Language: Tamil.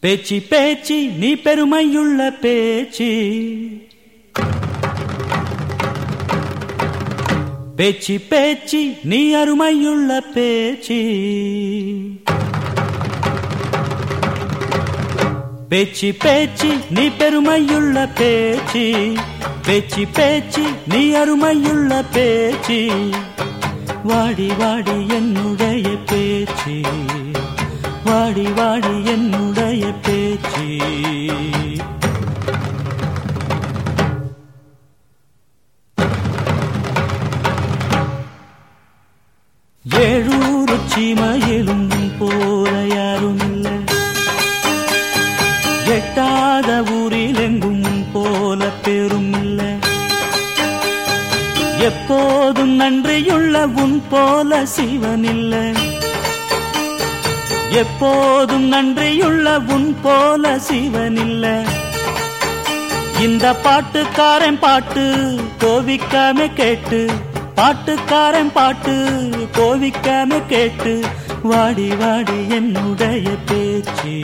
பேச்சு பேச்சு நீ பெருமையுள்ள பேச்சு. பேச்சு பேச்சு நீ அருமையுள்ள பேச்சு. பேச்சு பேச்சு நீ பெருமையுள்ள பேச்சு. பேச்சு பேச்சு நீ அருமையுள்ள பேச்சு. வாடி வாடி என்னுடைய பேச்சு. வாடி வாடி என்னுடைய ஏழூர் சீமையிலும் போல யாரும் இல்லை எட்டாத ஊரில் எங்கும் போல பெரும் இல்லை எப்போதும் நன்றியுள்ள உன் போல சிவன் எப்போதும் நன்றியுள்ள உன் போல சிவன் இந்த பாட்டுக்காரன் பாட்டு கோவிக்காம கேட்டு பாட்டுக்காரன் பாட்டு கோவிக்காம கேட்டு வாடி வாடி என்னுடைய பேச்சு.